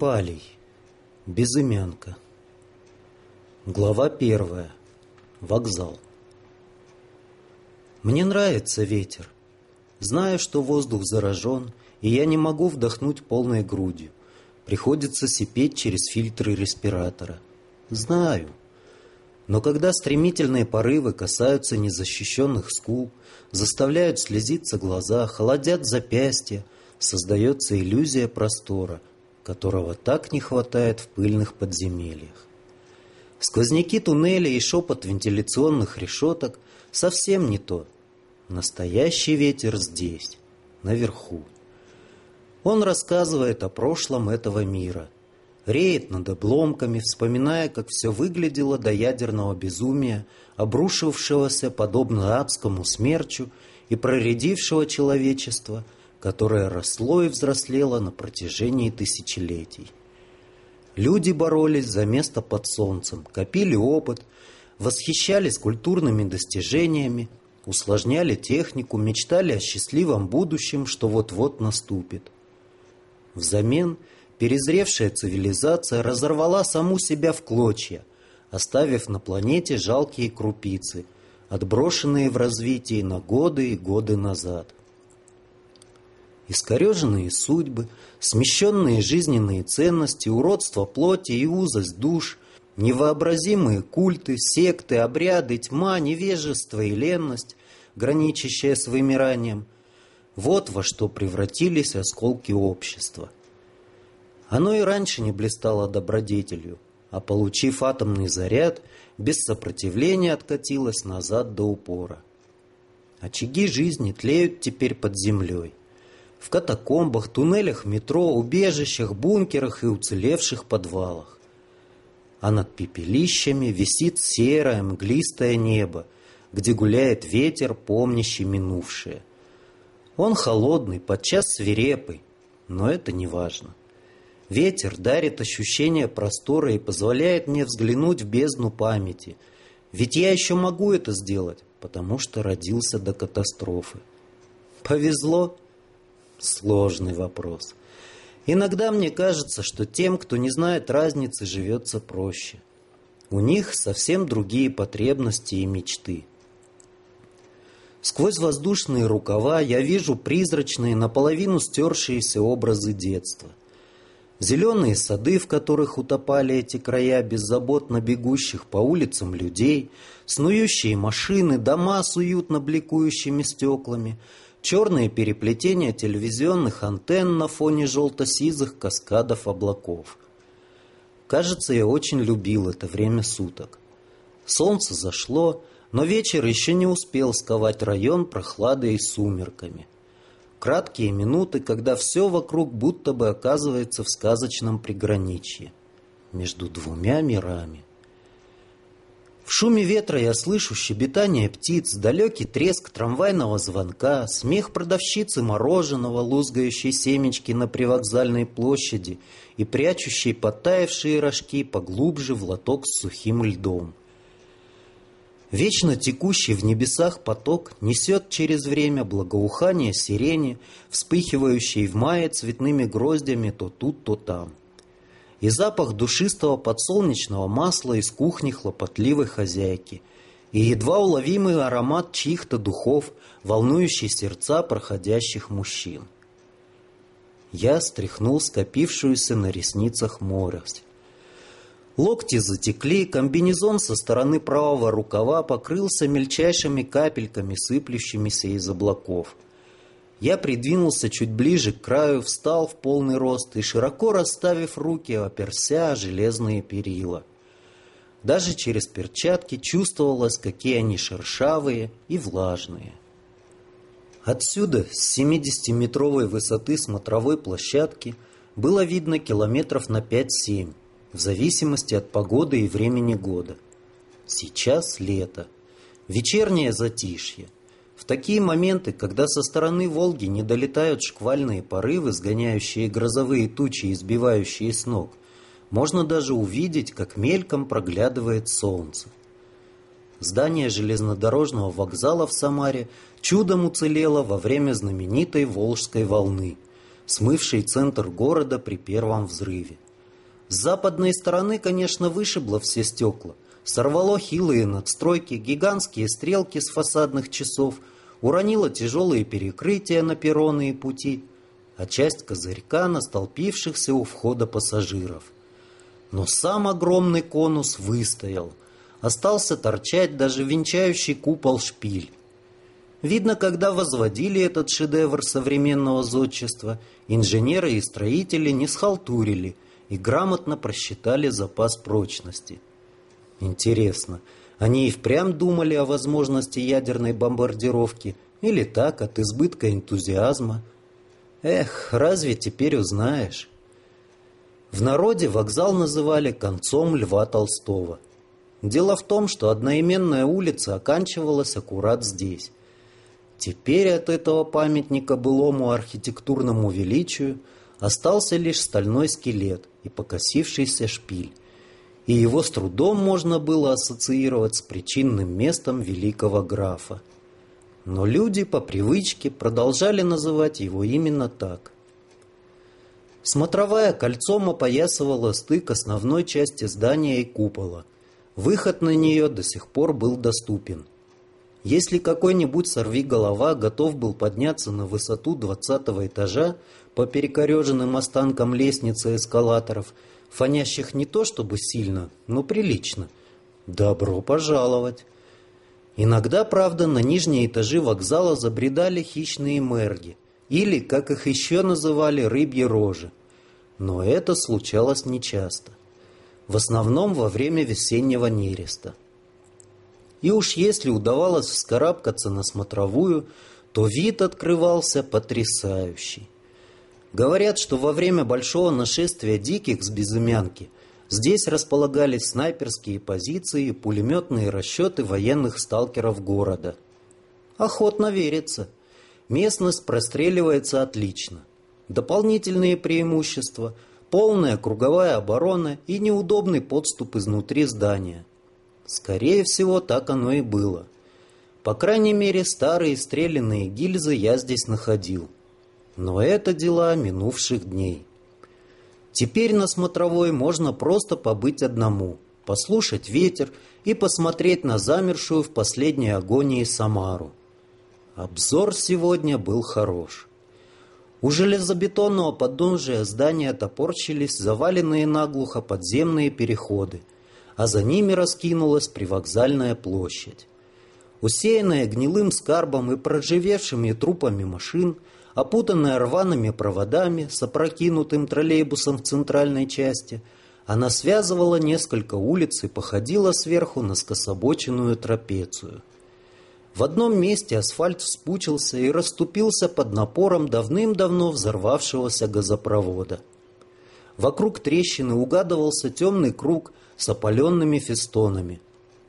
Палий. Безымянка. Глава первая. Вокзал. Мне нравится ветер. Знаю, что воздух заражен, и я не могу вдохнуть полной грудью. Приходится сипеть через фильтры респиратора. Знаю. Но когда стремительные порывы касаются незащищенных скул, заставляют слезиться глаза, холодят запястья, создается иллюзия простора, которого так не хватает в пыльных подземельях. Сквозняки туннеля и шепот вентиляционных решеток совсем не то. Настоящий ветер здесь, наверху. Он рассказывает о прошлом этого мира, реет над обломками, вспоминая, как все выглядело до ядерного безумия, обрушившегося подобно адскому смерчу и проредившего человечество, которое росло и взрослело на протяжении тысячелетий. Люди боролись за место под солнцем, копили опыт, восхищались культурными достижениями, усложняли технику, мечтали о счастливом будущем, что вот-вот наступит. Взамен перезревшая цивилизация разорвала саму себя в клочья, оставив на планете жалкие крупицы, отброшенные в развитии на годы и годы назад. Искореженные судьбы, смещенные жизненные ценности, уродство плоти и узость душ, невообразимые культы, секты, обряды, тьма, невежество и ленность, граничащая с вымиранием – вот во что превратились осколки общества. Оно и раньше не блистало добродетелью, а получив атомный заряд, без сопротивления откатилось назад до упора. Очаги жизни тлеют теперь под землей. В катакомбах, туннелях метро, убежищах, бункерах и уцелевших подвалах. А над пепелищами висит серое мглистое небо, где гуляет ветер, помнящий минувшее. Он холодный, подчас свирепый, но это не важно. Ветер дарит ощущение простора и позволяет мне взглянуть в бездну памяти. Ведь я еще могу это сделать, потому что родился до катастрофы. Повезло? Сложный вопрос. Иногда мне кажется, что тем, кто не знает разницы, живется проще. У них совсем другие потребности и мечты. Сквозь воздушные рукава я вижу призрачные, наполовину стершиеся образы детства. Зеленые сады, в которых утопали эти края беззаботно бегущих по улицам людей, снующие машины, дома с уютно бликующими стеклами, черные переплетения телевизионных антенн на фоне желто-сизых каскадов облаков. Кажется, я очень любил это время суток. Солнце зашло, но вечер еще не успел сковать район прохладой и сумерками. Краткие минуты, когда все вокруг будто бы оказывается в сказочном приграничье. Между двумя мирами. В шуме ветра я слышу щебетание птиц, далекий треск трамвайного звонка, смех продавщицы мороженого, лузгающей семечки на привокзальной площади и прячущей подтаявшие рожки поглубже в лоток с сухим льдом. Вечно текущий в небесах поток несет через время благоухание сирени, вспыхивающей в мае цветными гроздями то тут, то там. И запах душистого подсолнечного масла из кухни хлопотливой хозяйки, и едва уловимый аромат чьих-то духов, волнующий сердца проходящих мужчин. Я стряхнул скопившуюся на ресницах морость. Локти затекли, комбинезон со стороны правого рукава покрылся мельчайшими капельками, сыплющимися из облаков. Я придвинулся чуть ближе к краю, встал в полный рост и, широко расставив руки, оперся о железные перила. Даже через перчатки чувствовалось, какие они шершавые и влажные. Отсюда, с 70-метровой высоты смотровой площадки, было видно километров на 5-7 в зависимости от погоды и времени года. Сейчас лето. Вечернее затишье. В такие моменты, когда со стороны Волги не долетают шквальные порывы, сгоняющие грозовые тучи и сбивающие с ног, можно даже увидеть, как мельком проглядывает солнце. Здание железнодорожного вокзала в Самаре чудом уцелело во время знаменитой Волжской волны, смывшей центр города при первом взрыве. С западной стороны, конечно, вышибло все стекла. Сорвало хилые надстройки, гигантские стрелки с фасадных часов, уронило тяжелые перекрытия на перроны и пути, а часть козырька на столпившихся у входа пассажиров. Но сам огромный конус выстоял. Остался торчать даже венчающий купол шпиль. Видно, когда возводили этот шедевр современного зодчества, инженеры и строители не схалтурили – и грамотно просчитали запас прочности. Интересно, они и впрямь думали о возможности ядерной бомбардировки или так, от избытка энтузиазма? Эх, разве теперь узнаешь? В народе вокзал называли концом Льва Толстого. Дело в том, что одноименная улица оканчивалась аккурат здесь. Теперь от этого памятника былому архитектурному величию остался лишь стальной скелет, и покосившийся шпиль, и его с трудом можно было ассоциировать с причинным местом великого графа. Но люди по привычке продолжали называть его именно так. Смотровая кольцом опоясывала стык основной части здания и купола. Выход на нее до сих пор был доступен. Если какой-нибудь сорвиголова готов был подняться на высоту двадцатого этажа, по перекореженным останкам лестницы эскалаторов, фонящих не то чтобы сильно, но прилично. Добро пожаловать! Иногда, правда, на нижние этажи вокзала забредали хищные мерги, или, как их еще называли, рыбьи рожи. Но это случалось нечасто. В основном во время весеннего нереста. И уж если удавалось вскарабкаться на смотровую, то вид открывался потрясающий. Говорят, что во время большого нашествия диких с безымянки здесь располагались снайперские позиции и пулеметные расчеты военных сталкеров города. Охотно верится. Местность простреливается отлично. Дополнительные преимущества – полная круговая оборона и неудобный подступ изнутри здания. Скорее всего, так оно и было. По крайней мере, старые стрелянные гильзы я здесь находил – но это дела минувших дней. Теперь на смотровой можно просто побыть одному, послушать ветер и посмотреть на замершую в последней агонии Самару. Обзор сегодня был хорош. У железобетонного подножия здания топорщились заваленные наглухо подземные переходы, а за ними раскинулась привокзальная площадь. Усеянная гнилым скарбом и проживевшими трупами машин, опутанная рваными проводами с опрокинутым троллейбусом в центральной части, она связывала несколько улиц и походила сверху на скособоченную трапецию. В одном месте асфальт вспучился и расступился под напором давным-давно взорвавшегося газопровода. Вокруг трещины угадывался темный круг с опаленными фестонами.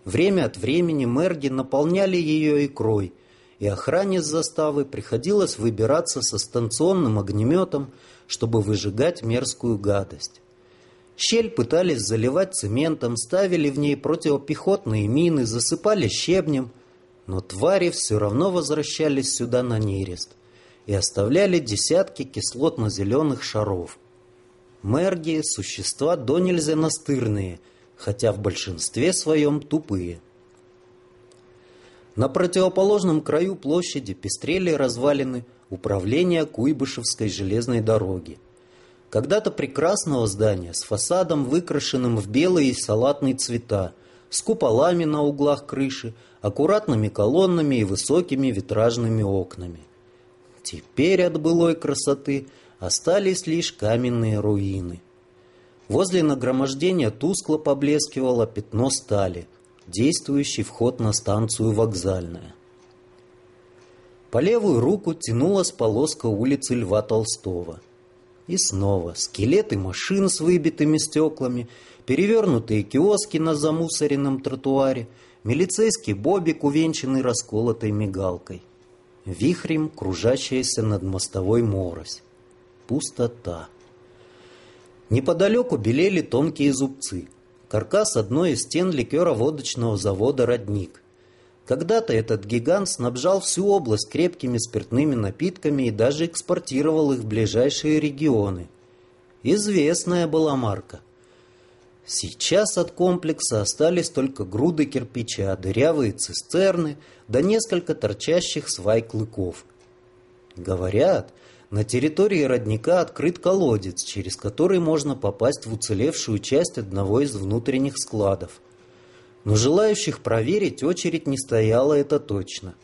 Время от времени мерги наполняли ее икрой, и охране с заставы приходилось выбираться со станционным огнеметом, чтобы выжигать мерзкую гадость. Щель пытались заливать цементом, ставили в ней противопехотные мины, засыпали щебнем – но твари все равно возвращались сюда на нерест и оставляли десятки кислотно-зеленых шаров. Мерги – существа до нельзя настырные, хотя в большинстве своем тупые. На противоположном краю площади пестрели развалины управления Куйбышевской железной дороги. Когда-то прекрасного здания с фасадом, выкрашенным в белые и салатные цвета, с куполами на углах крыши, аккуратными колоннами и высокими витражными окнами. Теперь от былой красоты остались лишь каменные руины. Возле нагромождения тускло поблескивало пятно стали, действующий вход на станцию вокзальная. По левую руку тянулась полоска улицы Льва Толстого. И снова скелеты машин с выбитыми стеклами – перевернутые киоски на замусоренном тротуаре, милицейский бобик, увенчанный расколотой мигалкой. Вихрем кружащаяся над мостовой морось. Пустота. Неподалеку белели тонкие зубцы. Каркас одной из стен ликероводочного завода «Родник». Когда-то этот гигант снабжал всю область крепкими спиртными напитками и даже экспортировал их в ближайшие регионы. Известная была марка – Сейчас от комплекса остались только груды кирпича, дырявые цистерны, да несколько торчащих свай клыков. Говорят, на территории родника открыт колодец, через который можно попасть в уцелевшую часть одного из внутренних складов. Но желающих проверить очередь не стояла, это точно.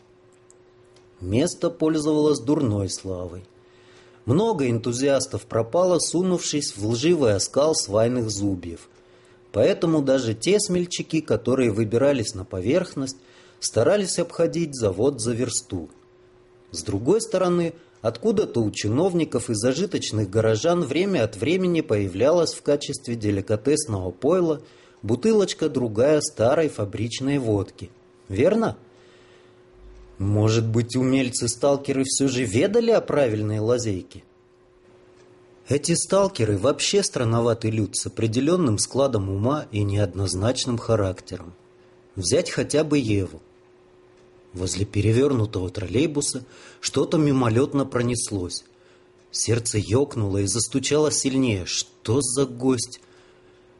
Место пользовалось дурной славой. Много энтузиастов пропало, сунувшись в лживый оскал свайных зубьев – Поэтому даже те смельчаки, которые выбирались на поверхность, старались обходить завод за версту. С другой стороны, откуда-то у чиновников и зажиточных горожан время от времени появлялась в качестве деликатесного пойла бутылочка другая старой фабричной водки. Верно? Может быть, умельцы-сталкеры все же ведали о правильной лазейке? Эти сталкеры вообще странноватый люд с определенным складом ума и неоднозначным характером. Взять хотя бы Еву. Возле перевернутого троллейбуса что-то мимолетно пронеслось. Сердце ёкнуло и застучало сильнее. Что за гость?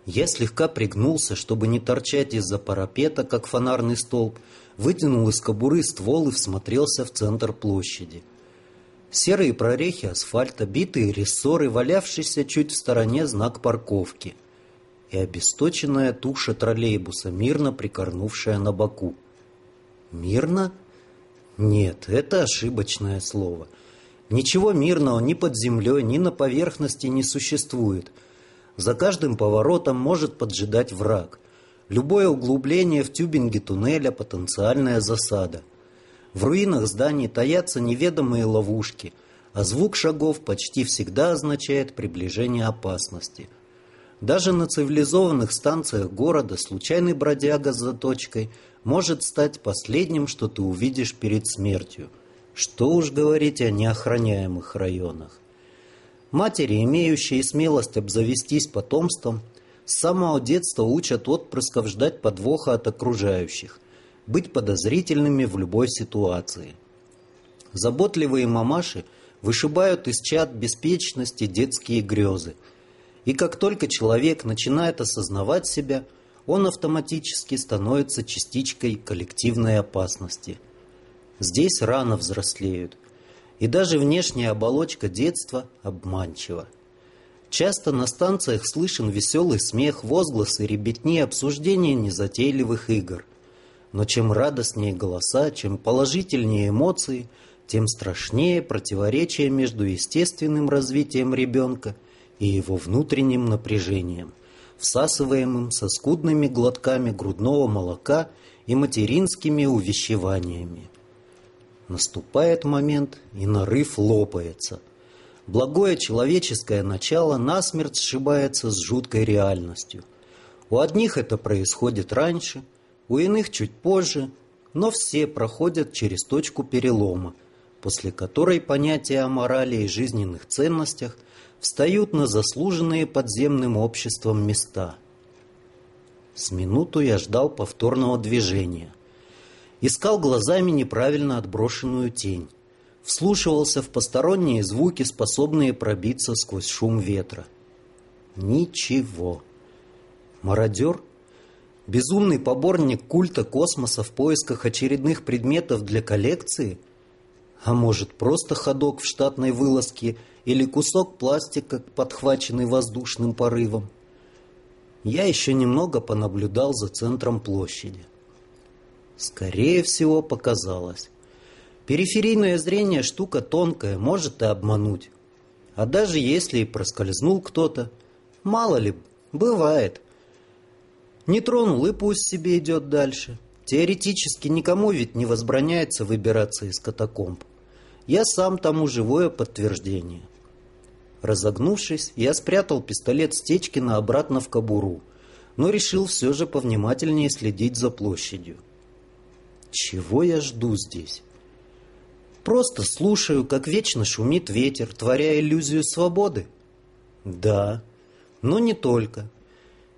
Я слегка пригнулся, чтобы не торчать из-за парапета, как фонарный столб, вытянул из кобуры ствол и всмотрелся в центр площади. Серые прорехи асфальта, битые рессоры, валявшийся чуть в стороне знак парковки и обесточенная туша троллейбуса, мирно прикорнувшая на боку. Мирно? Нет, это ошибочное слово. Ничего мирного ни под землей, ни на поверхности не существует. За каждым поворотом может поджидать враг. Любое углубление в тюбинге туннеля – потенциальная засада – в руинах зданий таятся неведомые ловушки, а звук шагов почти всегда означает приближение опасности. Даже на цивилизованных станциях города случайный бродяга с заточкой может стать последним, что ты увидишь перед смертью. Что уж говорить о неохраняемых районах. Матери, имеющие смелость обзавестись потомством, с самого детства учат отпрысков ждать подвоха от окружающих, быть подозрительными в любой ситуации. Заботливые мамаши вышибают из чат беспечности детские грезы. И как только человек начинает осознавать себя, он автоматически становится частичкой коллективной опасности. Здесь рано взрослеют. и даже внешняя оболочка детства обманчива. Часто на станциях слышен веселый смех, возгласы, ребятни, обсуждения незатейливых игр. Но чем радостнее голоса, чем положительнее эмоции, тем страшнее противоречие между естественным развитием ребенка и его внутренним напряжением, всасываемым со скудными глотками грудного молока и материнскими увещеваниями. Наступает момент, и нарыв лопается. Благое человеческое начало насмерть сшибается с жуткой реальностью. У одних это происходит раньше, у иных чуть позже, но все проходят через точку перелома, после которой понятия о морали и жизненных ценностях встают на заслуженные подземным обществом места. С минуту я ждал повторного движения. Искал глазами неправильно отброшенную тень. Вслушивался в посторонние звуки, способные пробиться сквозь шум ветра. Ничего. Мародер? Безумный поборник культа космоса в поисках очередных предметов для коллекции? А может, просто ходок в штатной вылазке или кусок пластика, подхваченный воздушным порывом? Я еще немного понаблюдал за центром площади. Скорее всего, показалось. Периферийное зрение штука тонкая, может и обмануть. А даже если и проскользнул кто-то, мало ли, бывает. Не тронул и пусть себе идет дальше. Теоретически никому ведь не возбраняется выбираться из катакомб. Я сам тому живое подтверждение. Разогнувшись, я спрятал пистолет Стечкина обратно в кобуру, но решил все же повнимательнее следить за площадью. Чего я жду здесь? Просто слушаю, как вечно шумит ветер, творя иллюзию свободы? Да, но не только.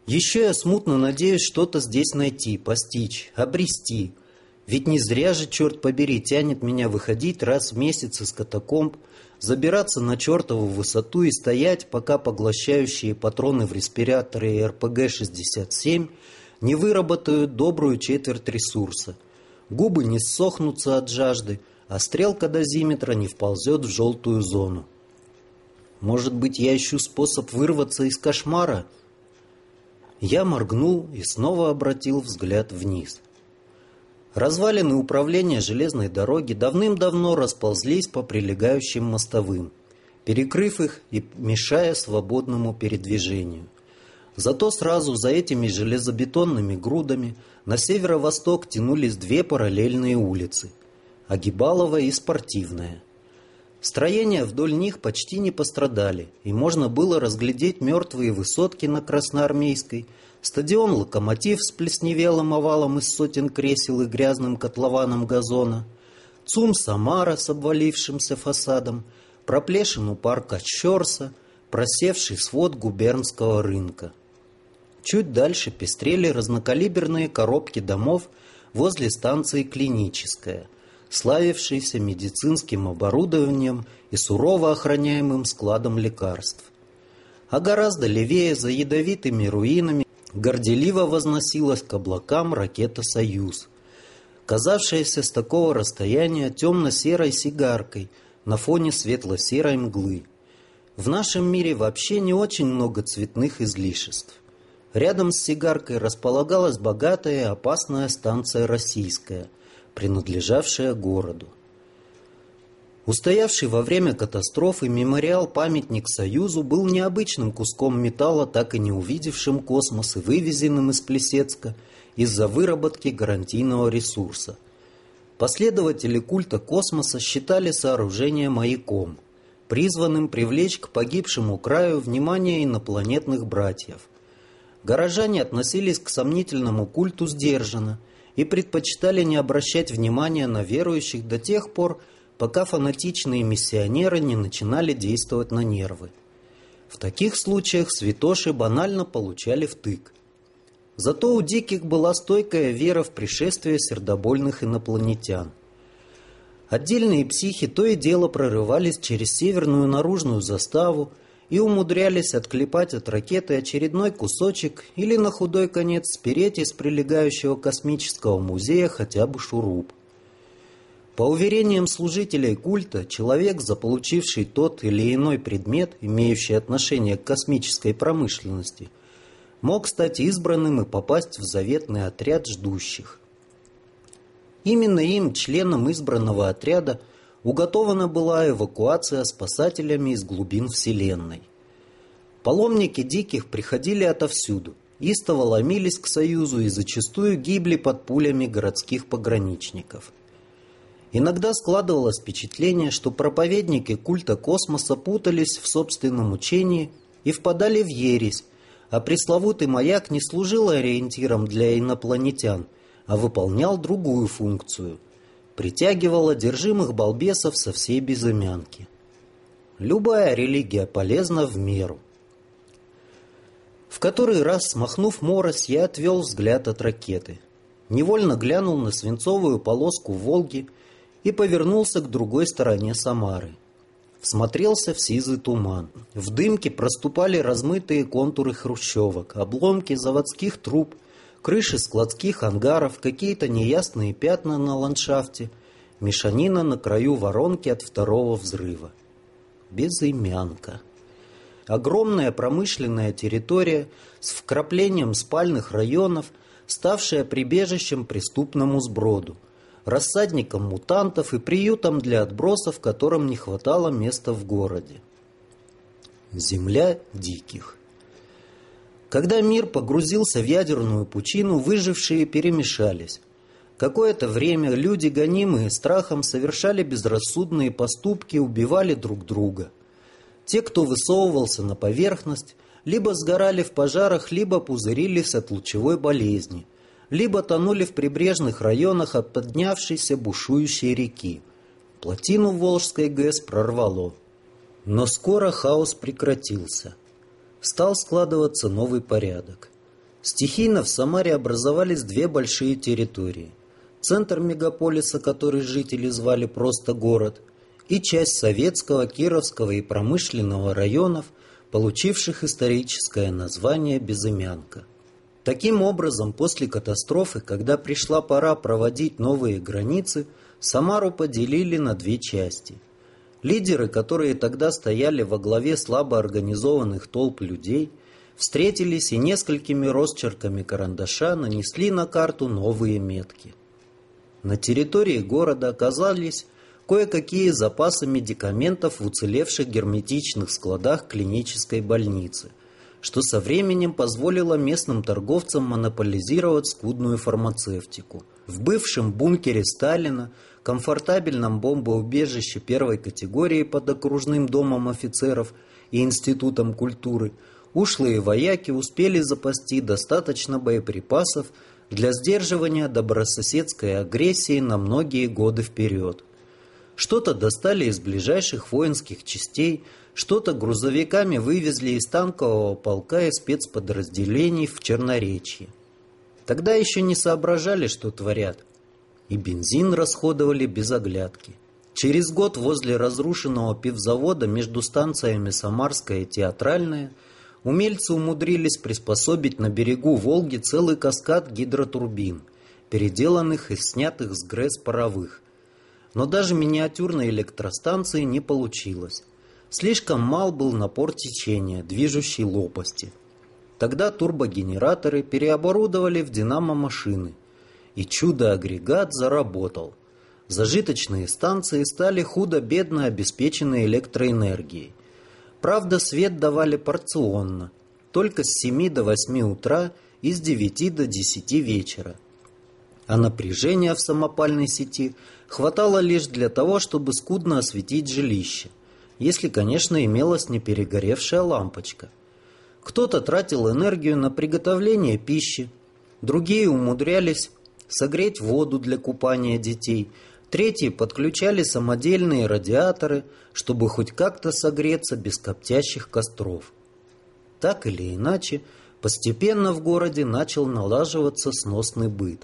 Еще я смутно надеюсь что-то здесь найти, постичь, обрести. Ведь не зря же, черт побери, тянет меня выходить раз в месяц из катакомб, забираться на чертову высоту и стоять, пока поглощающие патроны в респираторы и РПГ-67 не выработают добрую четверть ресурса – губы не ссохнутся от жажды, а стрелка дозиметра не вползет в желтую зону. Может быть, я ищу способ вырваться из кошмара? Я моргнул и снова обратил взгляд вниз. Развалины управления железной дороги давным-давно расползлись по прилегающим мостовым, перекрыв их и мешая свободному передвижению. Зато сразу за этими железобетонными грудами на северо-восток тянулись две параллельные улицы – Агибалова и Спортивная. Строения вдоль них почти не пострадали, и можно было разглядеть мертвые высотки на Красноармейской, стадион «Локомотив» с плесневелым овалом из сотен кресел и грязным котлованом газона, ЦУМ «Самара» с обвалившимся фасадом, проплешину парка Щорса, просевший свод губернского рынка. Чуть дальше пестрели разнокалиберные коробки домов возле станции «Клиническая», славившейся медицинским оборудованием и сурово охраняемым складом лекарств. А гораздо левее, за ядовитыми руинами, горделиво возносилась к облакам ракета «Союз», казавшаяся с такого расстояния темно-серой сигаркой на фоне светло-серой мглы. В нашем мире вообще не очень много цветных излишеств. Рядом с сигаркой располагалась богатая и опасная станция «Российская», принадлежавшая городу. Устоявший во время катастрофы мемориал-памятник Союзу был необычным куском металла, так и не увидевшим космос и вывезенным из Плесецка из-за выработки гарантийного ресурса. Последователи культа космоса считали сооружение маяком, призванным привлечь к погибшему краю внимание инопланетных братьев – Горожане относились к сомнительному культу сдержанно и предпочитали не обращать внимания на верующих до тех пор, пока фанатичные миссионеры не начинали действовать на нервы. В таких случаях святоши банально получали втык. Зато у диких была стойкая вера в пришествие сердобольных инопланетян. Отдельные психи то и дело прорывались через северную наружную заставу и умудрялись отклепать от ракеты очередной кусочек или на худой конец спереть из прилегающего космического музея хотя бы шуруп. По уверениям служителей культа, человек, заполучивший тот или иной предмет, имеющий отношение к космической промышленности, мог стать избранным и попасть в заветный отряд ждущих. Именно им, членам избранного отряда, уготована была эвакуация спасателями из глубин Вселенной. Паломники диких приходили отовсюду, истово ломились к Союзу и зачастую гибли под пулями городских пограничников – Иногда складывалось впечатление, что проповедники культа космоса путались в собственном учении и впадали в ересь, а пресловутый маяк не служил ориентиром для инопланетян, а выполнял другую функцию – притягивал одержимых балбесов со всей безымянки. Любая религия полезна в меру. В который раз, смахнув морось, я отвел взгляд от ракеты. Невольно глянул на свинцовую полоску Волги – и повернулся к другой стороне Самары. Всмотрелся в сизый туман. В дымке проступали размытые контуры хрущевок, обломки заводских труб, крыши складских ангаров, какие-то неясные пятна на ландшафте, мешанина на краю воронки от второго взрыва. Безымянка. Огромная промышленная территория с вкраплением спальных районов, ставшая прибежищем преступному сброду – рассадником мутантов и приютом для отбросов, которым не хватало места в городе. Земля диких. Когда мир погрузился в ядерную пучину, выжившие перемешались. Какое-то время люди, гонимые страхом, совершали безрассудные поступки, убивали друг друга. Те, кто высовывался на поверхность, либо сгорали в пожарах, либо пузырились от лучевой болезни – либо тонули в прибрежных районах от поднявшейся бушующей реки. Плотину Волжской ГЭС прорвало. Но скоро хаос прекратился. Стал складываться новый порядок. Стихийно в Самаре образовались две большие территории. Центр мегаполиса, который жители звали просто город, и часть Советского, Кировского и промышленного районов, получивших историческое название Безымянка. Таким образом, после катастрофы, когда пришла пора проводить новые границы, Самару поделили на две части. Лидеры, которые тогда стояли во главе слабо организованных толп людей, встретились и несколькими росчерками карандаша нанесли на карту новые метки. На территории города оказались кое-какие запасы медикаментов в уцелевших герметичных складах клинической больницы что со временем позволило местным торговцам монополизировать скудную фармацевтику. В бывшем бункере Сталина, комфортабельном бомбоубежище первой категории под окружным домом офицеров и Институтом культуры, ушлые вояки успели запасти достаточно боеприпасов для сдерживания добрососедской агрессии на многие годы вперед. Что-то достали из ближайших воинских частей – что-то грузовиками вывезли из танкового полка и спецподразделений в Черноречье. Тогда еще не соображали, что творят. И бензин расходовали без оглядки. Через год возле разрушенного пивзавода между станциями Самарская и Театральная умельцы умудрились приспособить на берегу Волги целый каскад гидротурбин, переделанных и снятых с ГРЭС паровых. Но даже миниатюрной электростанции не получилось. Слишком мал был напор течения, движущей лопасти. Тогда турбогенераторы переоборудовали в динамо-машины, и чудо-агрегат заработал. Зажиточные станции стали худо-бедно обеспечены электроэнергией. Правда, свет давали порционно, только с 7 до 8 утра и с 9 до 10 вечера. А напряжения в самопальной сети хватало лишь для того, чтобы скудно осветить жилище если, конечно, имелась не перегоревшая лампочка. Кто-то тратил энергию на приготовление пищи, другие умудрялись согреть воду для купания детей, третьи подключали самодельные радиаторы, чтобы хоть как-то согреться без коптящих костров. Так или иначе, постепенно в городе начал налаживаться сносный быт.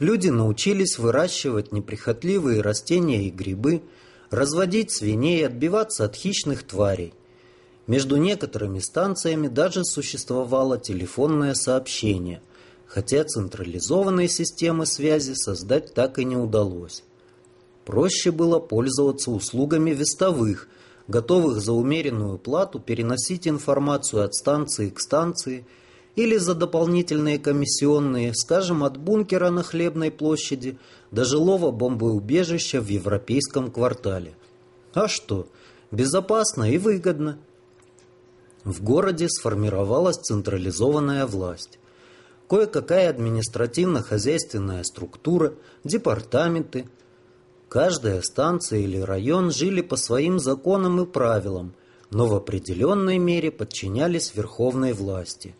Люди научились выращивать неприхотливые растения и грибы – разводить свиней, отбиваться от хищных тварей. Между некоторыми станциями даже существовало телефонное сообщение, хотя централизованной системы связи создать так и не удалось. Проще было пользоваться услугами вестовых, готовых за умеренную плату переносить информацию от станции к станции или за дополнительные комиссионные, скажем, от бункера на Хлебной площади до жилого бомбоубежища в европейском квартале. А что? Безопасно и выгодно. В городе сформировалась централизованная власть. Кое-какая административно-хозяйственная структура, департаменты. Каждая станция или район жили по своим законам и правилам, но в определенной мере подчинялись верховной власти.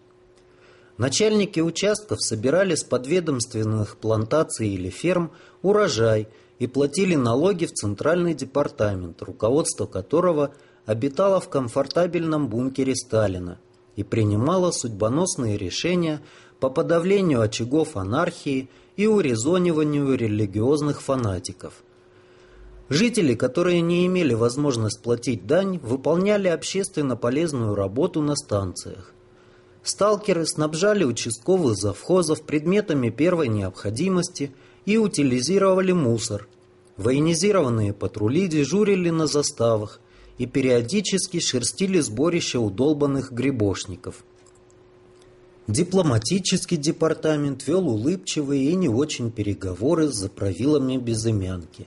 Начальники участков собирали с подведомственных плантаций или ферм урожай и платили налоги в Центральный департамент, руководство которого обитало в комфортабельном бункере Сталина и принимало судьбоносные решения по подавлению очагов анархии и урезониванию религиозных фанатиков. Жители, которые не имели возможность платить дань, выполняли общественно полезную работу на станциях. Сталкеры снабжали участковых завхозов предметами первой необходимости и утилизировали мусор. Военизированные патрули дежурили на заставах и периодически шерстили сборище удолбанных грибошников. Дипломатический департамент вел улыбчивые и не очень переговоры с заправилами безымянки.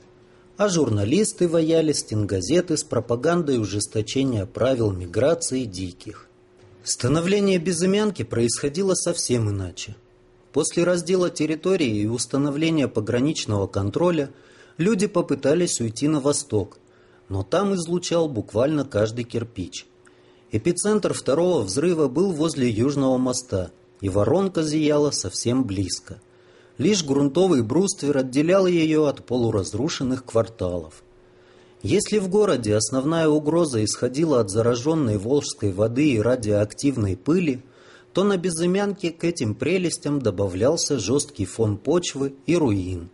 А журналисты ваяли стенгазеты с пропагандой ужесточения правил миграции диких. Становление безымянки происходило совсем иначе. После раздела территории и установления пограничного контроля люди попытались уйти на восток, но там излучал буквально каждый кирпич. Эпицентр второго взрыва был возле Южного моста, и воронка зияла совсем близко. Лишь грунтовый бруствер отделял ее от полуразрушенных кварталов. Если в городе основная угроза исходила от зараженной волжской воды и радиоактивной пыли, то на безымянке к этим прелестям добавлялся жесткий фон почвы и руин.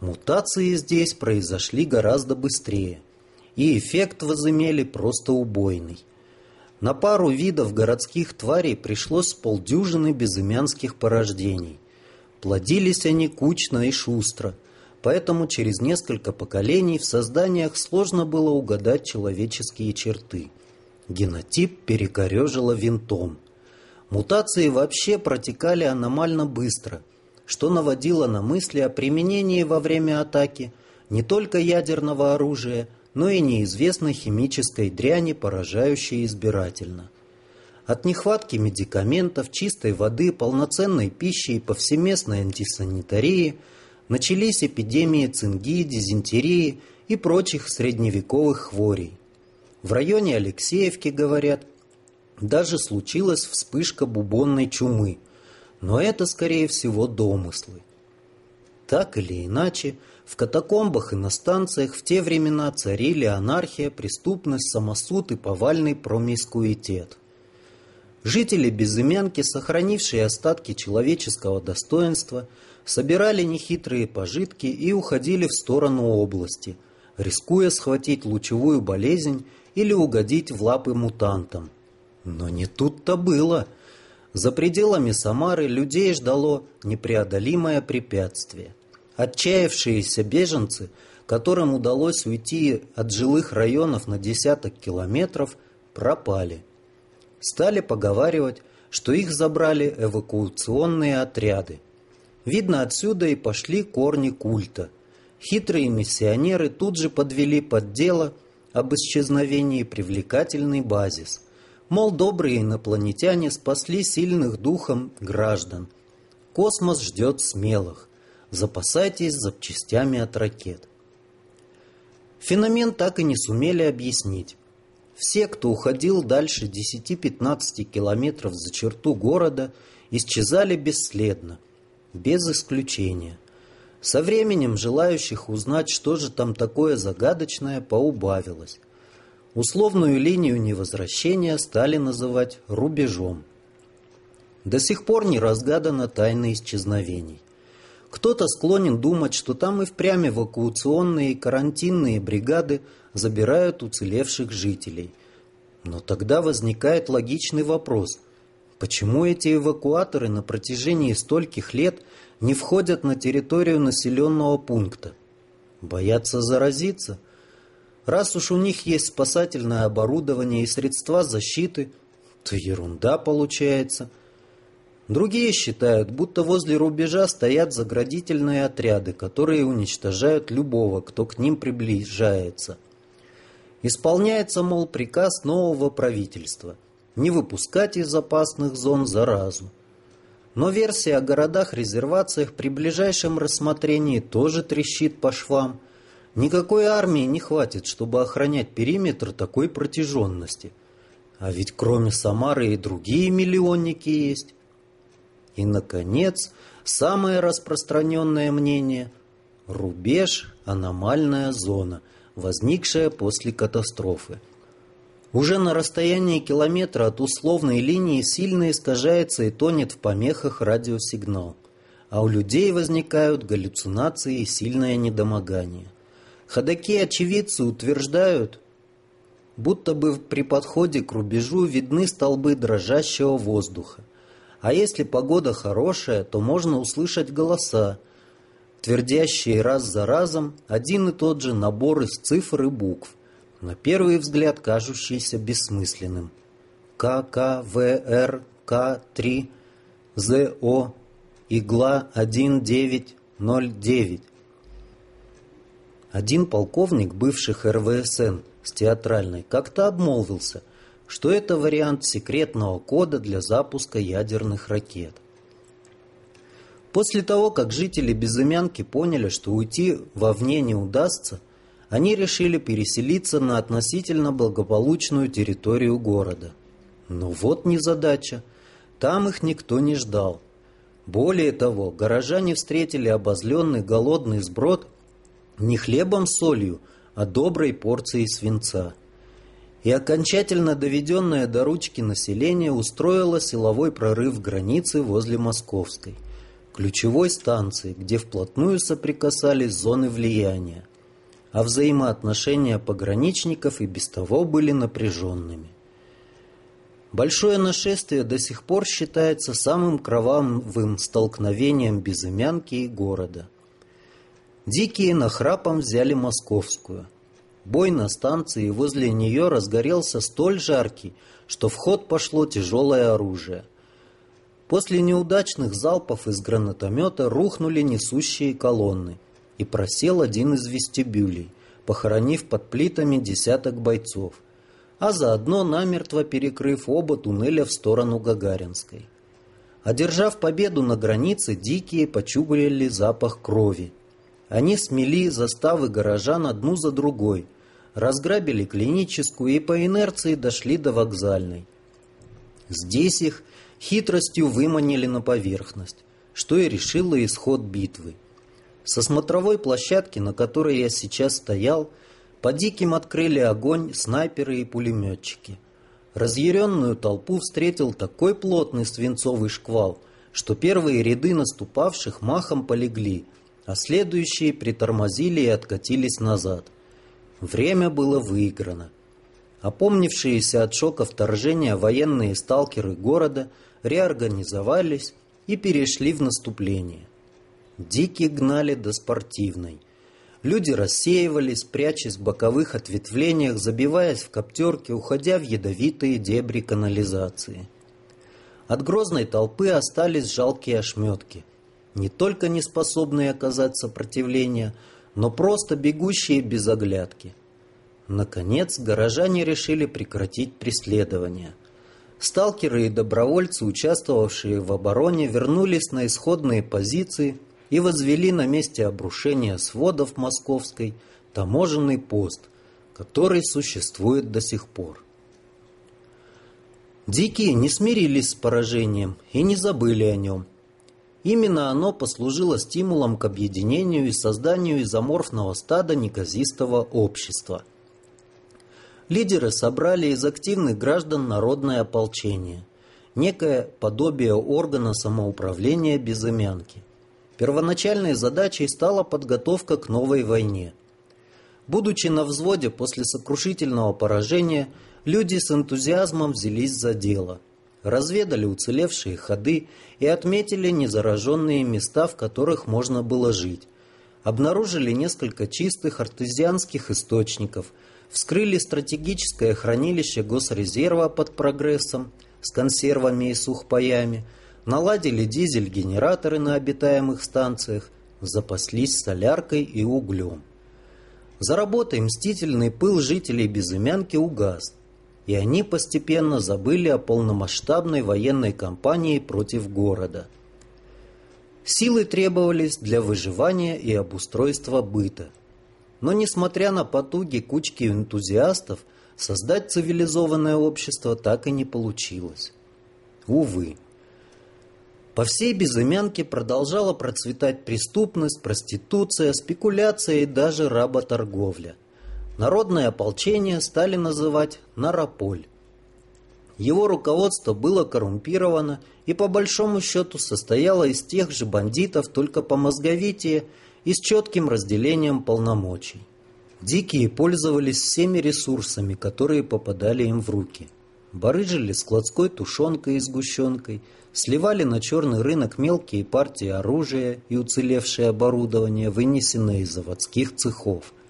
Мутации здесь произошли гораздо быстрее, и эффект возымели просто убойный. На пару видов городских тварей пришлось полдюжины безымянских порождений. Плодились они кучно и шустро – поэтому через несколько поколений в созданиях сложно было угадать человеческие черты. Генотип перекорежило винтом. Мутации вообще протекали аномально быстро, что наводило на мысли о применении во время атаки не только ядерного оружия, но и неизвестной химической дряни, поражающей избирательно. От нехватки медикаментов, чистой воды, полноценной пищи и повсеместной антисанитарии – начались эпидемии цинги, дизентерии и прочих средневековых хворей. В районе Алексеевки, говорят, даже случилась вспышка бубонной чумы, но это, скорее всего, домыслы. Так или иначе, в катакомбах и на станциях в те времена царили анархия, преступность, самосуд и повальный промискуитет. Жители Безымянки, сохранившие остатки человеческого достоинства, собирали нехитрые пожитки и уходили в сторону области, рискуя схватить лучевую болезнь или угодить в лапы мутантам. Но не тут-то было. За пределами Самары людей ждало непреодолимое препятствие. Отчаявшиеся беженцы, которым удалось уйти от жилых районов на десяток километров, пропали. Стали поговаривать, что их забрали эвакуационные отряды – Видно, отсюда и пошли корни культа. Хитрые миссионеры тут же подвели под дело об исчезновении привлекательный базис. Мол, добрые инопланетяне спасли сильных духом граждан. Космос ждет смелых. Запасайтесь запчастями от ракет. Феномен так и не сумели объяснить. Все, кто уходил дальше 10-15 километров за черту города, исчезали бесследно – без исключения. Со временем желающих узнать, что же там такое загадочное, поубавилось. Условную линию невозвращения стали называть рубежом. До сих пор не разгадана тайна исчезновений. Кто-то склонен думать, что там и впрямь эвакуационные и карантинные бригады забирают уцелевших жителей. Но тогда возникает логичный вопрос – Почему эти эвакуаторы на протяжении стольких лет не входят на территорию населенного пункта? Боятся заразиться? Раз уж у них есть спасательное оборудование и средства защиты, то ерунда получается. Другие считают, будто возле рубежа стоят заградительные отряды, которые уничтожают любого, кто к ним приближается. Исполняется, мол, приказ нового правительства – не выпускать из опасных зон заразу. Но версия о городах-резервациях при ближайшем рассмотрении тоже трещит по швам. Никакой армии не хватит, чтобы охранять периметр такой протяженности. А ведь кроме Самары и другие миллионники есть. И, наконец, самое распространенное мнение – рубеж – аномальная зона, возникшая после катастрофы. Уже на расстоянии километра от условной линии сильно искажается и тонет в помехах радиосигнал, а у людей возникают галлюцинации и сильное недомогание. Ходаки-очевидцы утверждают, будто бы при подходе к рубежу видны столбы дрожащего воздуха. А если погода хорошая, то можно услышать голоса, твердящие раз за разом один и тот же набор из цифр и букв, на первый взгляд кажущийся бессмысленным. ККВРК3 ЗО игла 1909. Один полковник бывших РВСН с театральной как-то обмолвился, что это вариант секретного кода для запуска ядерных ракет. После того, как жители Безымянки поняли, что уйти вовне не удастся, они решили переселиться на относительно благополучную территорию города. Но вот незадача. Там их никто не ждал. Более того, горожане встретили обозленный голодный сброд не хлебом с солью, а доброй порцией свинца. И окончательно доведенное до ручки население устроило силовой прорыв границы возле Московской, ключевой станции, где вплотную соприкасались зоны влияния а взаимоотношения пограничников и без того были напряженными. Большое нашествие до сих пор считается самым кровавым столкновением безымянки и города. Дикие нахрапом взяли Московскую. Бой на станции возле нее разгорелся столь жаркий, что в ход пошло тяжелое оружие. После неудачных залпов из гранатомета рухнули несущие колонны – и просел один из вестибюлей, похоронив под плитами десяток бойцов, а заодно намертво перекрыв оба туннеля в сторону Гагаринской. Одержав победу на границе, дикие почугрели запах крови. Они смели заставы горожан одну за другой, разграбили клиническую и по инерции дошли до вокзальной. Здесь их хитростью выманили на поверхность, что и решило исход битвы. Со смотровой площадки, на которой я сейчас стоял, по диким открыли огонь снайперы и пулеметчики. Разъяренную толпу встретил такой плотный свинцовый шквал, что первые ряды наступавших махом полегли, а следующие притормозили и откатились назад. Время было выиграно. Опомнившиеся от шока вторжения военные сталкеры города реорганизовались и перешли в наступление. Дикие гнали до спортивной. Люди рассеивались, прячась в боковых ответвлениях, забиваясь в коптерки, уходя в ядовитые дебри канализации. От грозной толпы остались жалкие ошметки, не только не способные оказать сопротивление, но просто бегущие без оглядки. Наконец, горожане решили прекратить преследование. Сталкеры и добровольцы, участвовавшие в обороне, вернулись на исходные позиции – и возвели на месте обрушения сводов Московской таможенный пост, который существует до сих пор. Дикие не смирились с поражением и не забыли о нем. Именно оно послужило стимулом к объединению и созданию изоморфного стада неказистого общества. Лидеры собрали из активных граждан народное ополчение, некое подобие органа самоуправления безымянки – Первоначальной задачей стала подготовка к новой войне. Будучи на взводе после сокрушительного поражения, люди с энтузиазмом взялись за дело. Разведали уцелевшие ходы и отметили незараженные места, в которых можно было жить. обнаружили несколько чистых артезианских источников, вскрыли стратегическое хранилище госрезерва под прогрессом с консервами и сухпаями, наладили дизель-генераторы на обитаемых станциях, запаслись соляркой и углем. За работой мстительный пыл жителей Безымянки угас, и они постепенно забыли о полномасштабной военной кампании против города. Силы требовались для выживания и обустройства быта. Но несмотря на потуги кучки энтузиастов, создать цивилизованное общество так и не получилось. Увы. По всей Безымянке продолжала процветать преступность, проституция, спекуляция и даже работорговля. Народное ополчение стали называть «Нарополь». Его руководство было коррумпировано и по большому счету состояло из тех же бандитов, только по мозговитие и с четким разделением полномочий. Дикие пользовались всеми ресурсами, которые попадали им в руки. Барыжили складской тушенкой и сгущенкой, сливали на черный рынок мелкие партии оружия и уцелевшее оборудование, вынесенное из заводских цехов –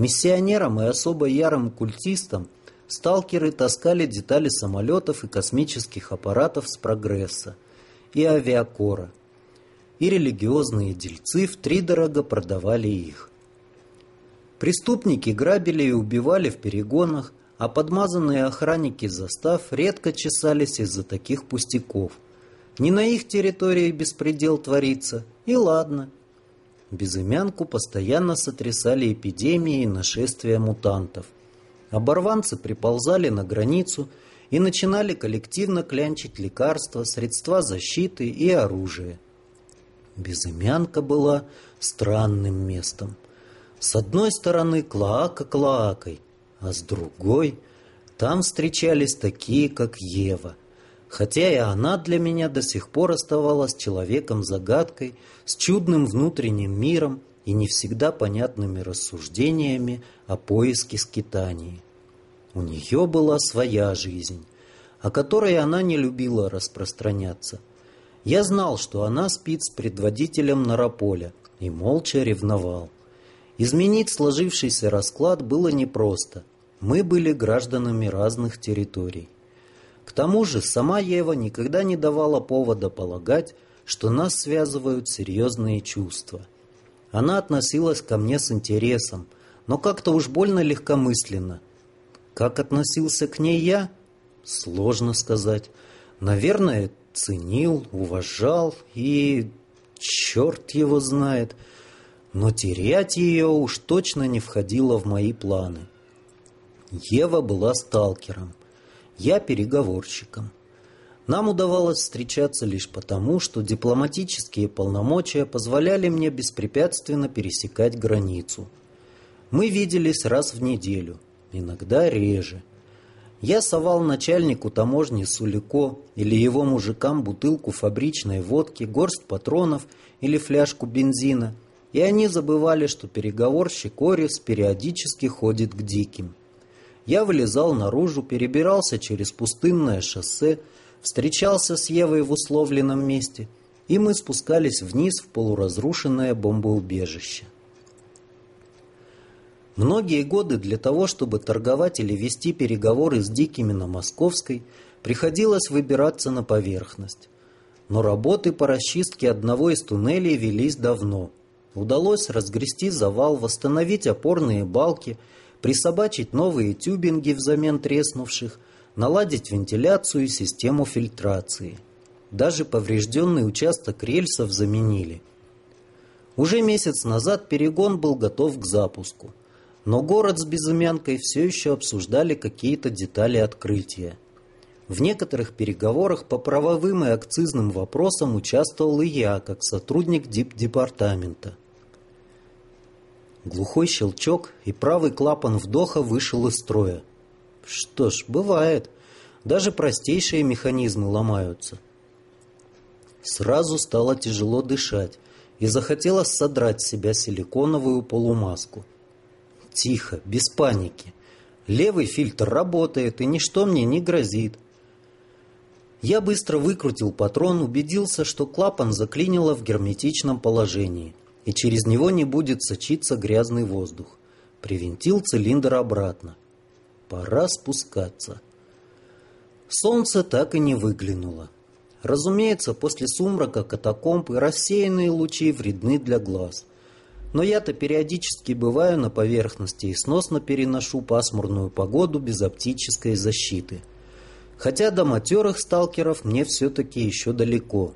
Миссионерам и особо ярым культистам сталкеры таскали детали самолетов и космических аппаратов с прогресса и авиакора, и религиозные дельцы втридорого продавали их. Преступники грабили и убивали в перегонах, а подмазанные охранники застав редко чесались из-за таких пустяков. Не на их территории беспредел творится, и ладно – Безымянку постоянно сотрясали эпидемии и нашествия мутантов. Оборванцы приползали на границу и начинали коллективно клянчить лекарства, средства защиты и оружие. Безымянка была странным местом. С одной стороны клоака клоакой, а с другой там встречались такие, как Ева, хотя и она для меня до сих пор оставалась человеком-загадкой, с чудным внутренним миром и не всегда понятными рассуждениями о поиске скитаний. У нее была своя жизнь, о которой она не любила распространяться. Я знал, что она спит с предводителем Нарополя и молча ревновал. Изменить сложившийся расклад было непросто. Мы были гражданами разных территорий. К тому же сама Ева никогда не давала повода полагать, что нас связывают серьезные чувства. Она относилась ко мне с интересом, но как-то уж больно легкомысленно. Как относился к ней я? Сложно сказать. Наверное, ценил, уважал и... черт его знает. Но терять ее уж точно не входило в мои планы. Ева была сталкером я переговорщиком. Нам удавалось встречаться лишь потому, что дипломатические полномочия позволяли мне беспрепятственно пересекать границу. Мы виделись раз в неделю, иногда реже. Я совал начальнику таможни Сулико или его мужикам бутылку фабричной водки, горсть патронов или фляжку бензина, и они забывали, что переговорщик Орис периодически ходит к диким. Я вылезал наружу, перебирался через пустынное шоссе, встречался с Евой в условленном месте, и мы спускались вниз в полуразрушенное бомбоубежище. Многие годы для того, чтобы торговать или вести переговоры с дикими на Московской, приходилось выбираться на поверхность. Но работы по расчистке одного из туннелей велись давно. Удалось разгрести завал, восстановить опорные балки – присобачить новые тюбинги взамен треснувших, наладить вентиляцию и систему фильтрации. Даже поврежденный участок рельсов заменили. Уже месяц назад перегон был готов к запуску, но город с Безымянкой все еще обсуждали какие-то детали открытия. В некоторых переговорах по правовым и акцизным вопросам участвовал и я, как сотрудник дипдепартамента. Глухой щелчок, и правый клапан вдоха вышел из строя. Что ж, бывает. Даже простейшие механизмы ломаются. Сразу стало тяжело дышать, и захотелось содрать с себя силиконовую полумаску. Тихо, без паники. Левый фильтр работает, и ничто мне не грозит. Я быстро выкрутил патрон, убедился, что клапан заклинило в герметичном положении и через него не будет сочиться грязный воздух. Привинтил цилиндр обратно. Пора спускаться. Солнце так и не выглянуло. Разумеется, после сумрака катакомб и рассеянные лучи вредны для глаз. Но я-то периодически бываю на поверхности и сносно переношу пасмурную погоду без оптической защиты. Хотя до матерых сталкеров мне все-таки еще далеко.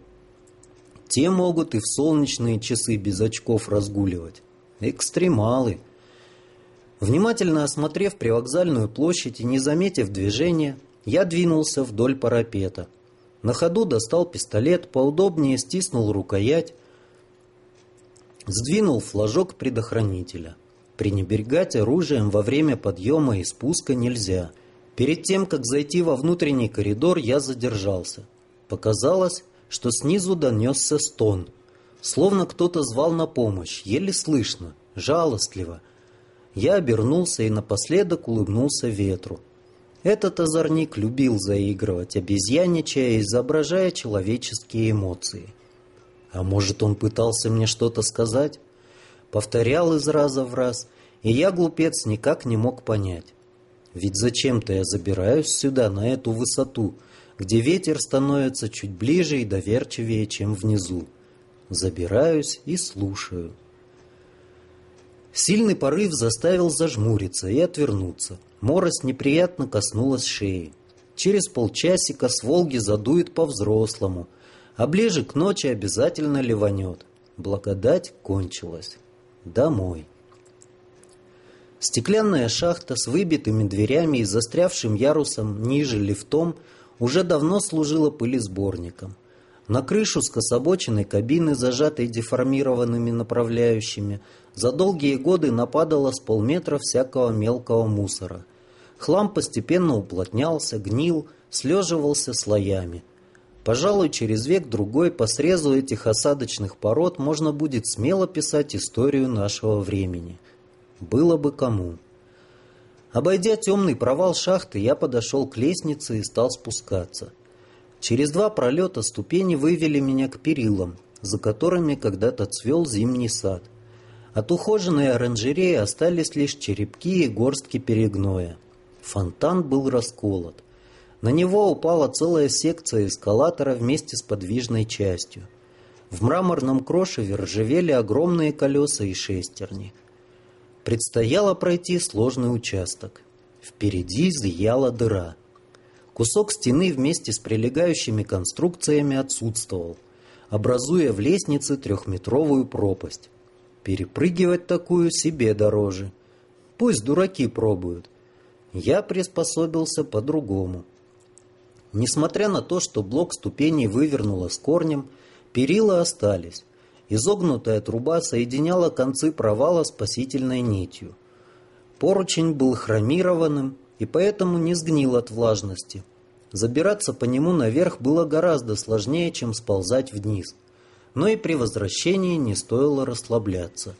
Те могут и в солнечные часы без очков разгуливать. Экстремалы. Внимательно осмотрев привокзальную площадь и не заметив движения, я двинулся вдоль парапета. На ходу достал пистолет, поудобнее стиснул рукоять, Сдвинул флажок предохранителя. Пренебрегать оружием во время подъема и спуска нельзя. Перед тем, как зайти во внутренний коридор, я задержался. Показалось, что снизу донесся стон. Словно кто-то звал на помощь, еле слышно, жалостливо. Я обернулся и напоследок улыбнулся ветру. Этот озорник любил заигрывать, обезьяничая, изображая человеческие эмоции. А может, он пытался мне что-то сказать? Повторял из раза в раз, и я, глупец, никак не мог понять. Ведь зачем-то я забираюсь сюда, на эту высоту, где ветер становится чуть ближе и доверчивее, чем внизу. Забираюсь и слушаю. Сильный порыв заставил зажмуриться и отвернуться. Морость неприятно коснулась шеи. Через полчасика с Волги задует по-взрослому – а ближе к ночи обязательно ливанет. Благодать кончилась. Домой. Стеклянная шахта с выбитыми дверями и застрявшим ярусом ниже лифтом уже давно служила пылесборником. На крышу скособоченной кабины, зажатой деформированными направляющими, за долгие годы нападало с полметра всякого мелкого мусора. Хлам постепенно уплотнялся, гнил, слеживался слоями – Пожалуй, через век-другой по срезу этих осадочных пород можно будет смело писать историю нашего времени. Было бы кому. Обойдя темный провал шахты, я подошел к лестнице и стал спускаться. Через два пролета ступени вывели меня к перилам, за которыми когда-то цвел зимний сад. От ухоженной оранжереи остались лишь черепки и горстки перегноя. Фонтан был расколот. На него упала целая секция эскалатора вместе с подвижной частью. В мраморном крошеве ржавели огромные колеса и шестерни. Предстояло пройти сложный участок. Впереди зияла дыра. Кусок стены вместе с прилегающими конструкциями отсутствовал, образуя в лестнице трехметровую пропасть. Перепрыгивать такую себе дороже. Пусть дураки пробуют. Я приспособился по-другому. Несмотря на то, что блок ступеней вывернуло с корнем, перила остались. Изогнутая труба соединяла концы провала спасительной нитью. Поручень был хромированным и поэтому не сгнил от влажности. Забираться по нему наверх было гораздо сложнее, чем сползать вниз. Но и при возвращении не стоило расслабляться.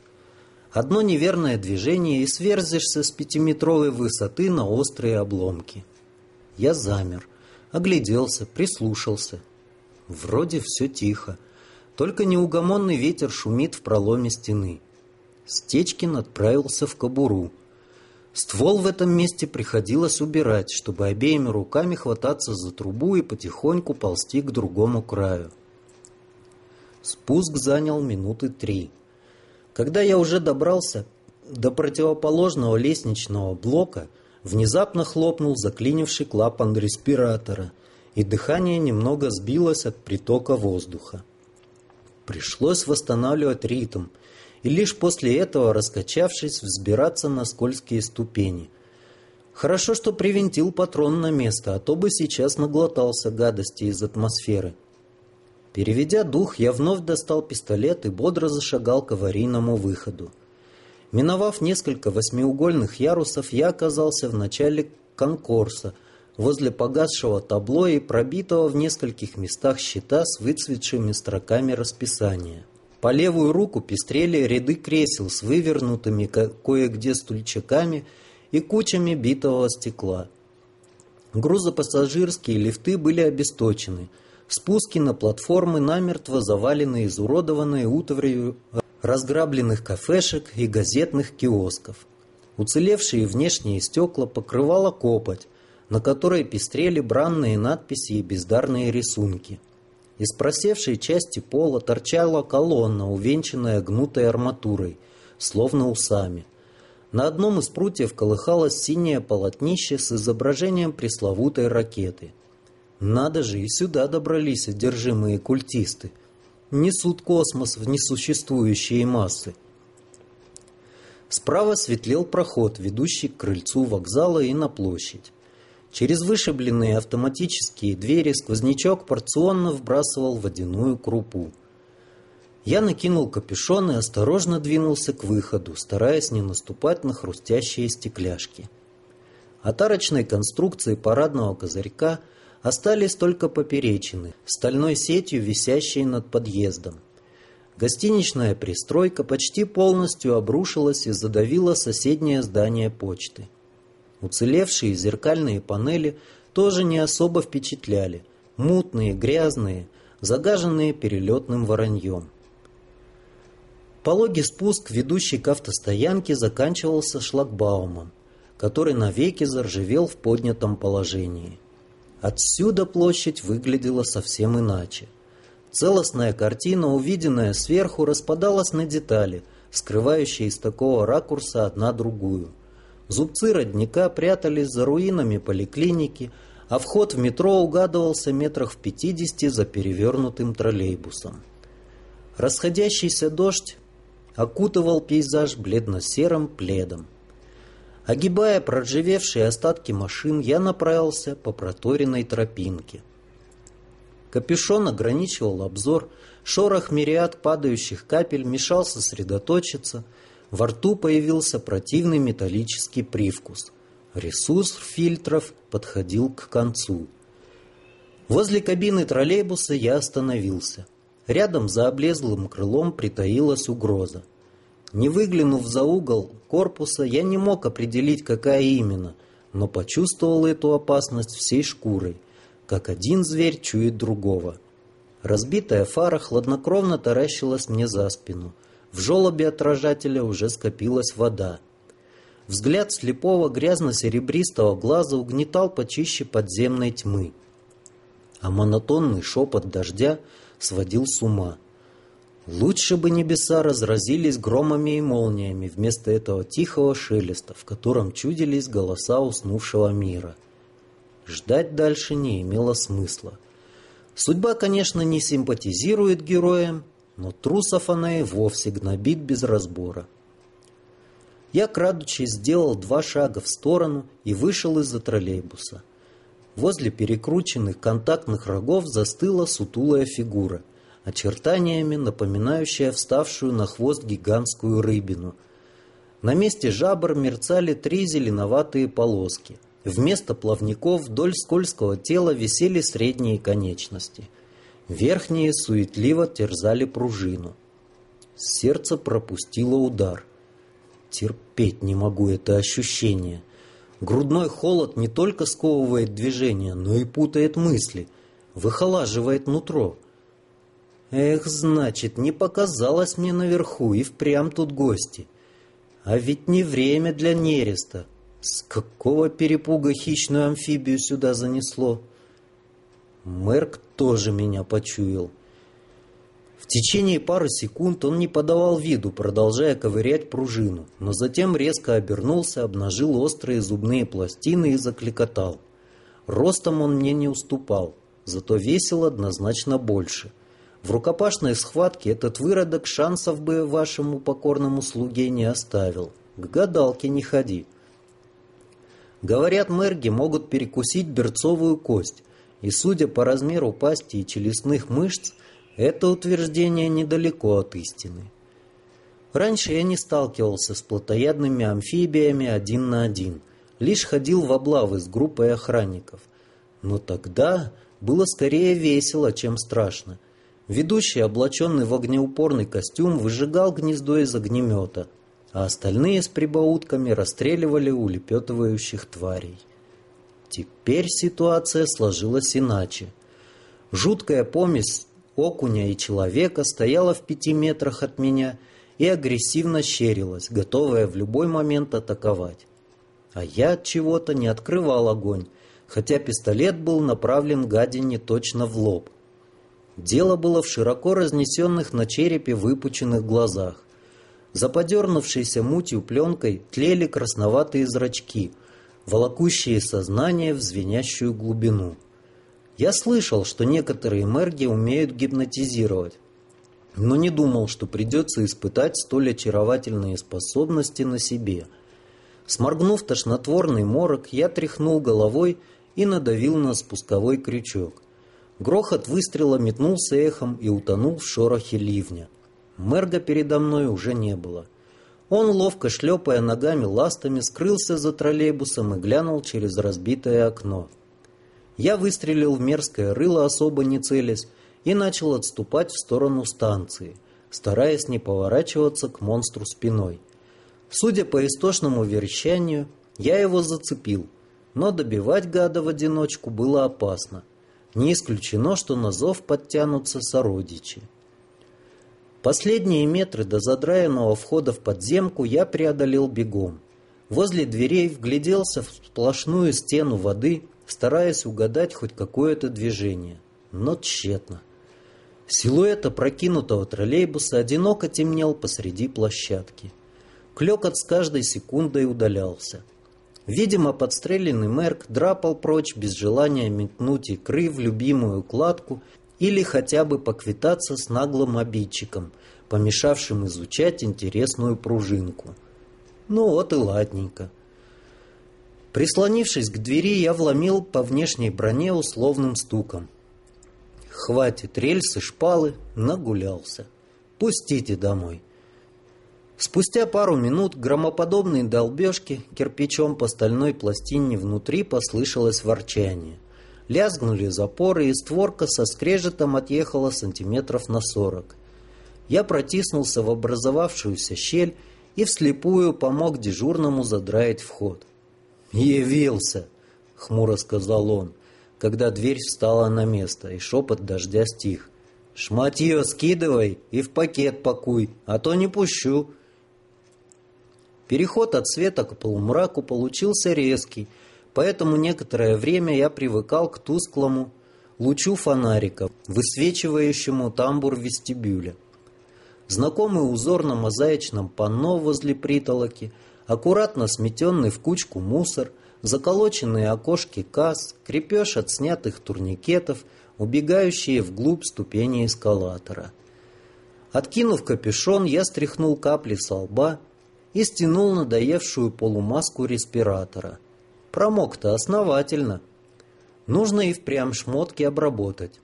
Одно неверное движение и сверзишься с пятиметровой высоты на острые обломки. Я замер огляделся, прислушался. Вроде все тихо, только неугомонный ветер шумит в проломе стены. Стечкин отправился в кобуру. Ствол в этом месте приходилось убирать, чтобы обеими руками хвататься за трубу и потихоньку ползти к другому краю. Спуск занял минуты три. Когда я уже добрался до противоположного лестничного блока, Внезапно хлопнул заклинивший клапан респиратора, и дыхание немного сбилось от притока воздуха. Пришлось восстанавливать ритм, и лишь после этого, раскачавшись, взбираться на скользкие ступени. Хорошо, что привинтил патрон на место, а то бы сейчас наглотался гадости из атмосферы. Переведя дух, я вновь достал пистолет и бодро зашагал к аварийному выходу. Миновав несколько восьмиугольных ярусов, я оказался в начале конкурса, возле погасшего табло и пробитого в нескольких местах щита с выцветшими строками расписания. По левую руку пестрели ряды кресел с вывернутыми кое-где стульчаками и кучами битого стекла. Грузопассажирские лифты были обесточены. Спуски на платформы намертво завалены изуродованной утварью разграбленных кафешек и газетных киосков. Уцелевшие внешние стекла покрывала копоть, на которой пестрели бранные надписи и бездарные рисунки. Из просевшей части пола торчала колонна, увенчанная гнутой арматурой, словно усами. На одном из прутьев колыхалось синее полотнище с изображением пресловутой ракеты. Надо же, и сюда добрались одержимые культисты. Несут космос в несуществующие массы. Справа светлел проход, ведущий к крыльцу вокзала и на площадь. Через вышибленные автоматические двери сквознячок порционно вбрасывал водяную крупу. Я накинул капюшон и осторожно двинулся к выходу, стараясь не наступать на хрустящие стекляшки. От арочной конструкции парадного козырька остались только поперечины, стальной сетью, висящей над подъездом. Гостиничная пристройка почти полностью обрушилась и задавила соседнее здание почты. Уцелевшие зеркальные панели тоже не особо впечатляли. Мутные, грязные, загаженные перелетным вороньем. Пологий спуск, ведущий к автостоянке, заканчивался шлагбаумом, который навеки заржавел в поднятом положении. Отсюда площадь выглядела совсем иначе. Целостная картина, увиденная сверху, распадалась на детали, скрывающие из такого ракурса одна другую – Зубцы родника прятались за руинами поликлиники, а вход в метро угадывался метрах в пятидесяти за перевернутым троллейбусом. Расходящийся дождь окутывал пейзаж бледно-серым пледом. Огибая проржавевшие остатки машин, я направился по проторенной тропинке. Капюшон ограничивал обзор, шорох мириад падающих капель мешал сосредоточиться — во рту появился противный металлический привкус. Ресурс фильтров подходил к концу. Возле кабины троллейбуса я остановился. Рядом за облезлым крылом притаилась угроза. Не выглянув за угол корпуса, я не мог определить, какая именно, но почувствовал эту опасность всей шкурой, как один зверь чует другого. Разбитая фара хладнокровно таращилась мне за спину – в желобе отражателя уже скопилась вода. Взгляд слепого грязно-серебристого глаза угнетал почище подземной тьмы. А монотонный шепот дождя сводил с ума. Лучше бы небеса разразились громами и молниями вместо этого тихого шелеста, в котором чудились голоса уснувшего мира. Ждать дальше не имело смысла. Судьба, конечно, не симпатизирует героям, но трусов она и вовсе гнобит без разбора. Я, крадучись, сделал два шага в сторону и вышел из-за троллейбуса. Возле перекрученных контактных рогов застыла сутулая фигура, очертаниями напоминающая вставшую на хвост гигантскую рыбину. На месте жабр мерцали три зеленоватые полоски. Вместо плавников вдоль скользкого тела висели средние конечности – Верхние суетливо терзали пружину. Сердце пропустило удар. Терпеть не могу это ощущение. Грудной холод не только сковывает движение, но и путает мысли, выхолаживает нутро. Эх, значит, не показалось мне наверху, и впрямь тут гости. А ведь не время для нереста. С какого перепуга хищную амфибию сюда занесло? Мерк тоже меня почуял. В течение пары секунд он не подавал виду, продолжая ковырять пружину, но затем резко обернулся, обнажил острые зубные пластины и закликотал. Ростом он мне не уступал, зато весил однозначно больше. В рукопашной схватке этот выродок шансов бы вашему покорному слуге не оставил. К гадалке не ходи. Говорят, мэрги могут перекусить берцовую кость, и, судя по размеру пасти и челюстных мышц, это утверждение недалеко от истины. Раньше я не сталкивался с плотоядными амфибиями один на один, лишь ходил в облавы с группой охранников. Но тогда было скорее весело, чем страшно. Ведущий, облаченный в огнеупорный костюм, выжигал гнездо из огнемета, а остальные с прибаутками расстреливали улепетывающих тварей. Теперь ситуация сложилась иначе. Жуткая помесь окуня и человека стояла в пяти метрах от меня и агрессивно щерилась, готовая в любой момент атаковать. А я от чего-то не открывал огонь, хотя пистолет был направлен гадине точно в лоб. Дело было в широко разнесенных на черепе выпученных глазах. За подернувшейся мутью пленкой тлели красноватые зрачки, волокущие сознание в звенящую глубину. Я слышал, что некоторые мэрги умеют гипнотизировать, но не думал, что придется испытать столь очаровательные способности на себе. Сморгнув тошнотворный морок, я тряхнул головой и надавил на спусковой крючок. Грохот выстрела метнулся эхом и утонул в шорохе ливня. Мерга передо мной уже не было. Он, ловко шлепая ногами ластами, скрылся за троллейбусом и глянул через разбитое окно. Я выстрелил в мерзкое рыло, особо не целясь, и начал отступать в сторону станции, стараясь не поворачиваться к монстру спиной. Судя по истошному верещанию, я его зацепил, но добивать гада в одиночку было опасно. Не исключено, что на зов подтянутся сородичи. Последние метры до задраенного входа в подземку я преодолел бегом. Возле дверей вгляделся в сплошную стену воды, стараясь угадать хоть какое-то движение. Но тщетно. Силуэт опрокинутого троллейбуса одиноко темнел посреди площадки. Клекот с каждой секундой удалялся. Видимо, подстреленный Мерк драпал прочь без желания метнуть икры в любимую кладку или хотя бы поквитаться с наглым обидчиком, помешавшим изучать интересную пружинку. Ну вот и ладненько. Прислонившись к двери, я вломил по внешней броне условным стуком. Хватит рельсы, шпалы, нагулялся. Пустите домой. Спустя пару минут громоподобной долбежки кирпичом по стальной пластине внутри послышалось ворчание. Лязгнули запоры, и створка со скрежетом отъехала сантиметров на сорок. Я протиснулся в образовавшуюся щель и вслепую помог дежурному задраить вход. «Явился!» — хмуро сказал он когда дверь встала на место, и шепот дождя стих. «Шматье скидывай и в пакет пакуй, а то не пущу». Переход от света к полумраку получился резкий, поэтому некоторое время я привыкал к тусклому лучу фонарика, высвечивающему тамбур вестибюля. Знакомый узор на мозаичном панно возле притолоки, аккуратно сметенный в кучку мусор – заколоченные окошки касс, крепеж от снятых турникетов, убегающие вглубь ступени эскалатора. Откинув капюшон, я стряхнул капли со лба и стянул надоевшую полумаску респиратора. Промок-то основательно. Нужно и впрямь шмотки обработать.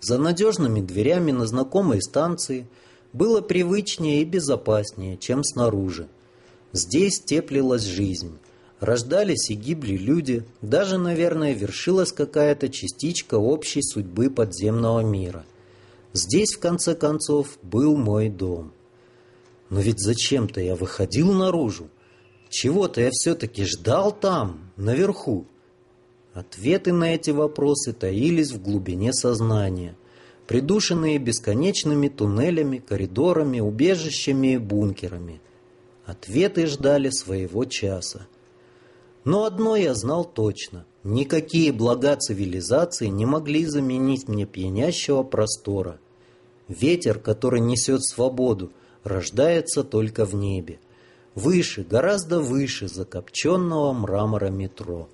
За надежными дверями на знакомой станции было привычнее и безопаснее, чем снаружи. Здесь теплилась жизнь. Рождались и гибли люди, даже, наверное, вершилась какая-то частичка общей судьбы подземного мира. Здесь, в конце концов, был мой дом. Но ведь зачем-то я выходил наружу. Чего-то я все-таки ждал там, наверху. Ответы на эти вопросы таились в глубине сознания, придушенные бесконечными туннелями, коридорами, убежищами и бункерами. Ответы ждали своего часа. Но одно я знал точно. Никакие блага цивилизации не могли заменить мне пьянящего простора. Ветер, который несет свободу, рождается только в небе. Выше, гораздо выше закопченного мрамора метро.